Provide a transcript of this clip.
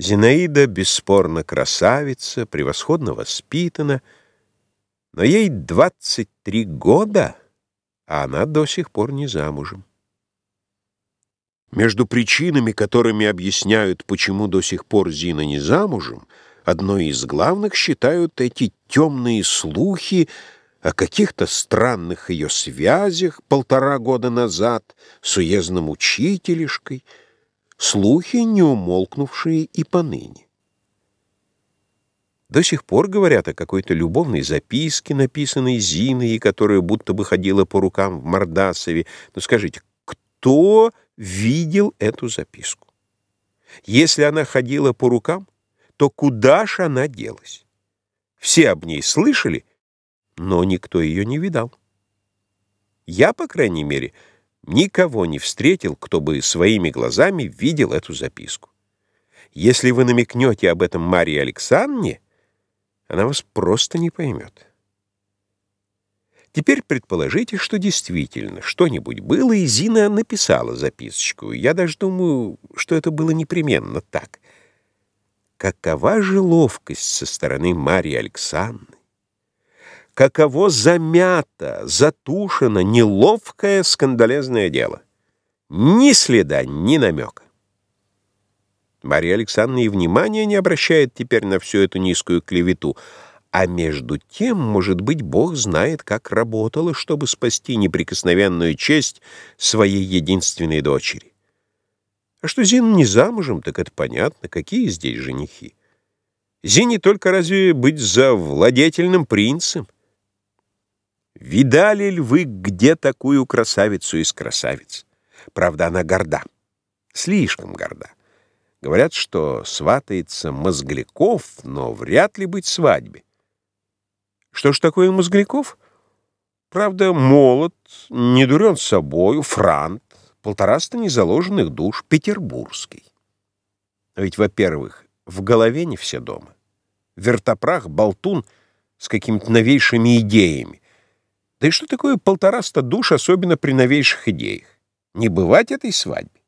Зинаида бесспорно красавица, превосходно воспитана, но ей 23 года, а она до сих пор не замужем. Между причинами, которыми объясняют, почему до сих пор Зина не замужем, одной из главных считают эти темные слухи о каких-то странных ее связях полтора года назад с уездным учителешкой, слухи, не умолкнувшие и поныне. До сих пор говорят о какой-то любовной записке, написанной Зиной, которая будто бы ходила по рукам в Мордасове. Но скажите, кто видел эту записку? Если она ходила по рукам, то куда ж она делась? Все об ней слышали, но никто ее не видал. Я, по крайней мере, никого не встретил, кто бы своими глазами видел эту записку. Если вы намекнете об этом Марии Александре, она вас просто не поймет. Теперь предположите, что действительно что-нибудь было, и Зина написала записочку. Я даже думаю, что это было непременно так. Какова же ловкость со стороны Марии Александры? Каково замято, затушено неловкое скандалезное дело. Ни следа, ни намека. Мария Александровна и внимания не обращает теперь на всю эту низкую клевету, а между тем, может быть, Бог знает, как работала, чтобы спасти неприкосновенную честь своей единственной дочери. А что Зина не замужем, так это понятно, какие здесь женихи. Зине только разве быть за владетельным принцем? Видали ли вы где такую красавицу из красавиц? Правда, она горда. Слишком горда. Говорят, что сватается Мозгляков, но вряд ли быть свадьбе. Что ж такое Мозгляков? Правда, молод, не дурен собою, франт, полтораста незаложенных душ, петербургский. А ведь, во-первых, в голове не все дома. Вертопрах, болтун с какими-то новейшими идеями. Да и что такое полтораста душ, особенно при новейших идеях? Не бывать этой свадьбе.